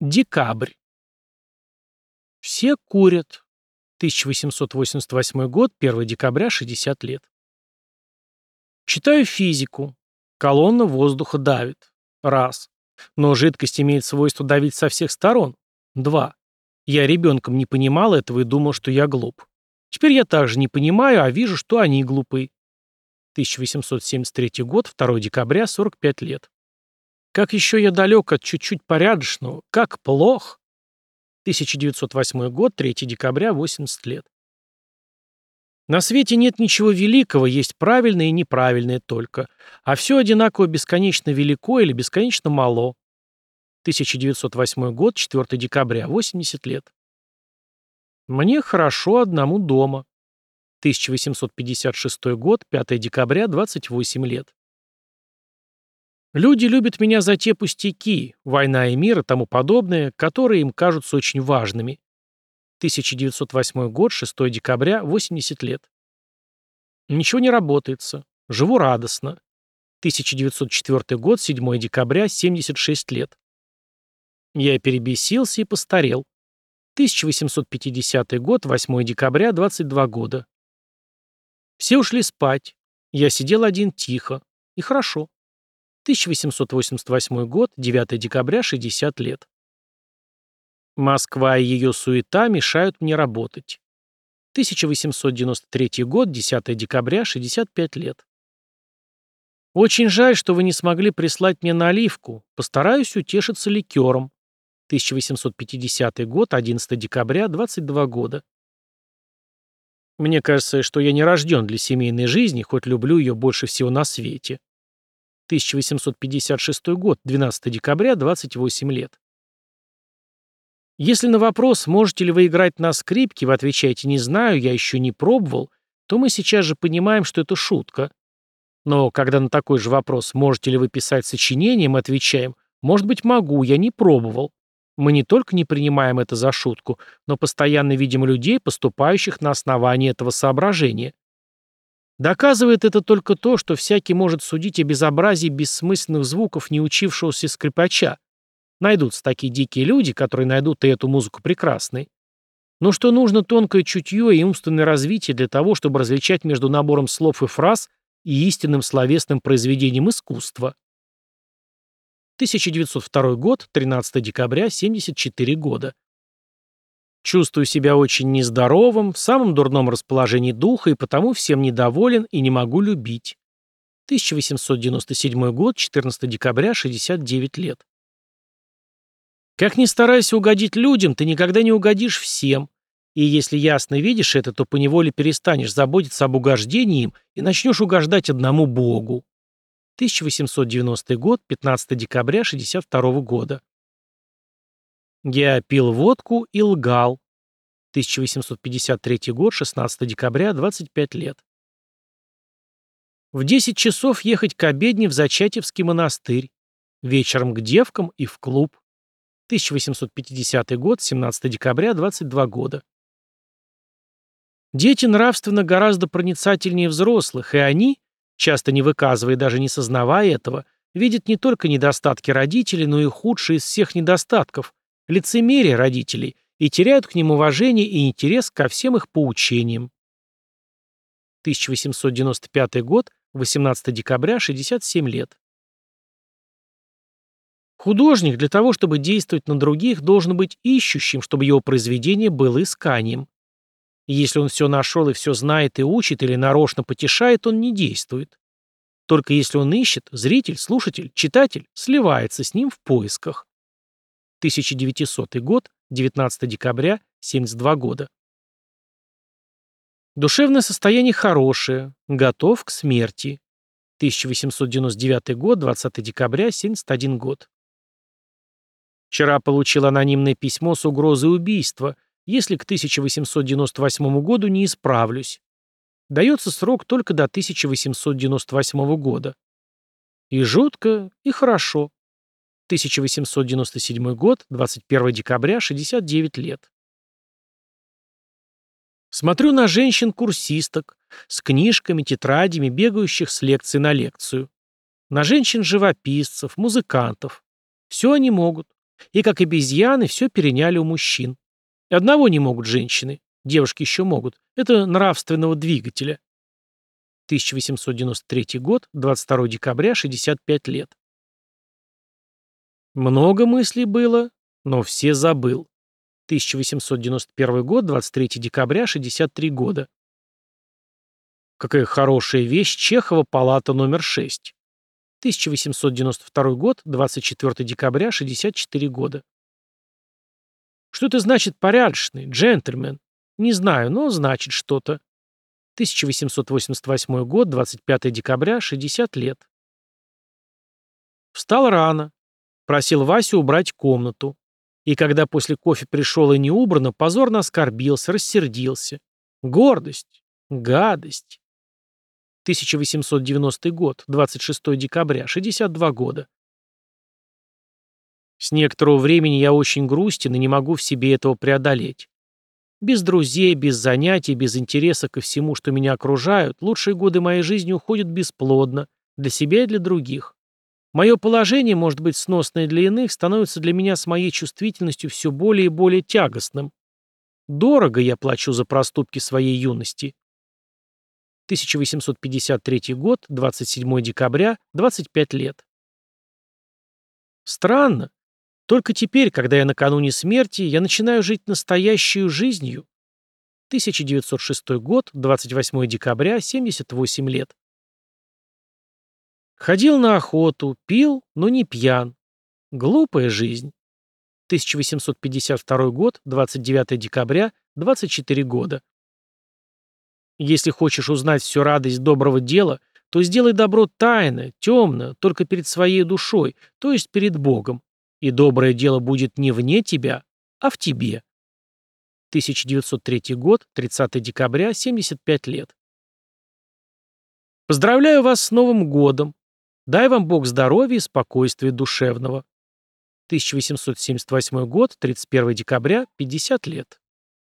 Декабрь. Все курят. 1888 год, 1 декабря, 60 лет. Читаю физику. Колонна воздуха давит. Раз. Но жидкость имеет свойство давить со всех сторон. Два. Я ребенком не понимал этого и думал, что я глуп. Теперь я также не понимаю, а вижу, что они глупы. 1873 год, 2 декабря, 45 лет. Как еще я далек от чуть-чуть порядочного, как плох. 1908 год, 3 декабря, 80 лет. На свете нет ничего великого, есть правильное и неправильное только, а все одинаково бесконечно велико или бесконечно мало. 1908 год, 4 декабря, 80 лет. Мне хорошо одному дома. 1856 год, 5 декабря, 28 лет. Люди любят меня за те пустяки, война и мир и тому подобное, которые им кажутся очень важными. 1908 год, 6 декабря, 80 лет. Ничего не работается. Живу радостно. 1904 год, 7 декабря, 76 лет. Я перебесился и постарел. 1850 год, 8 декабря, 22 года. Все ушли спать. Я сидел один тихо. И хорошо. 1888 год, 9 декабря, 60 лет. Москва и ее суета мешают мне работать. 1893 год, 10 декабря, 65 лет. Очень жаль, что вы не смогли прислать мне наливку. Постараюсь утешиться ликером. 1850 год, 11 декабря, 22 года. Мне кажется, что я не рожден для семейной жизни, хоть люблю ее больше всего на свете. 1856 год, 12 декабря, 28 лет. Если на вопрос, можете ли вы играть на скрипке, вы отвечаете «не знаю, я еще не пробовал», то мы сейчас же понимаем, что это шутка. Но когда на такой же вопрос «можете ли вы писать сочинение», мы отвечаем «может быть, могу, я не пробовал». Мы не только не принимаем это за шутку, но постоянно видим людей, поступающих на основании этого соображения. Доказывает это только то, что всякий может судить о безобразии бессмысленных звуков неучившегося скрипача. Найдутся такие дикие люди, которые найдут и эту музыку прекрасной. Но что нужно тонкое чутье и умственное развитие для того, чтобы различать между набором слов и фраз и истинным словесным произведением искусства. 1902 год, 13 декабря, 74 года. Чувствую себя очень нездоровым, в самом дурном расположении духа и потому всем недоволен и не могу любить. 1897 год, 14 декабря, 69 лет. Как ни старайся угодить людям, ты никогда не угодишь всем. И если ясно видишь это, то поневоле перестанешь заботиться об угождении им и начнешь угождать одному Богу. 1890 год, 15 декабря 62 года. Я пил водку и лгал. 1853 год, 16 декабря, 25 лет. В 10 часов ехать к обедне в Зачатевский монастырь. Вечером к девкам и в клуб. 1850 год, 17 декабря, 22 года. Дети нравственно гораздо проницательнее взрослых, и они, часто не выказывая и даже не сознавая этого, видят не только недостатки родителей, но и худшие из всех недостатков, лицемерие родителей и теряют к ним уважение и интерес ко всем их поучениям. 1895 год, 18 декабря, 67 лет. Художник для того, чтобы действовать на других, должен быть ищущим, чтобы его произведение было исканием. если он все нашел и все знает и учит, или нарочно потешает, он не действует. Только если он ищет, зритель, слушатель, читатель сливается с ним в поисках. 1900 год, 19 декабря, 72 года. Душевное состояние хорошее, готов к смерти. 1899 год, 20 декабря, 71 год. Вчера получил анонимное письмо с угрозой убийства, если к 1898 году не исправлюсь. Дается срок только до 1898 года. И жутко, и хорошо. 1897 год, 21 декабря, 69 лет. Смотрю на женщин-курсисток с книжками, тетрадями, бегающих с лекции на лекцию. На женщин-живописцев, музыкантов. Все они могут. И как обезьяны все переняли у мужчин. Одного не могут женщины, девушки еще могут. Это нравственного двигателя. 1893 год, 22 декабря, 65 лет. Много мыслей было, но все забыл. 1891 год, 23 декабря, 63 года. Какая хорошая вещь Чехова, палата номер 6. 1892 год, 24 декабря, 64 года. Что это значит порядочный, джентльмен? Не знаю, но значит что-то. 1888 год, 25 декабря, 60 лет. Встал рано. Просил Васю убрать комнату. И когда после кофе пришел и не убрано, позорно оскорбился, рассердился. Гордость. Гадость. 1890 год, 26 декабря, 62 года. С некоторого времени я очень грустен и не могу в себе этого преодолеть. Без друзей, без занятий, без интереса ко всему, что меня окружают, лучшие годы моей жизни уходят бесплодно, для себя и для других. Мое положение, может быть сносное для иных, становится для меня с моей чувствительностью все более и более тягостным. Дорого я плачу за проступки своей юности. 1853 год, 27 декабря, 25 лет. Странно. Только теперь, когда я накануне смерти, я начинаю жить настоящую жизнью. 1906 год, 28 декабря, 78 лет. Ходил на охоту, пил, но не пьян. Глупая жизнь. 1852 год, 29 декабря, 24 года. Если хочешь узнать всю радость доброго дела, то сделай добро тайно, темно, только перед своей душой, то есть перед Богом. И доброе дело будет не вне тебя, а в тебе. 1903 год, 30 декабря, 75 лет. Поздравляю вас с Новым годом. Дай вам Бог здоровья и спокойствия душевного. 1878 год, 31 декабря, 50 лет.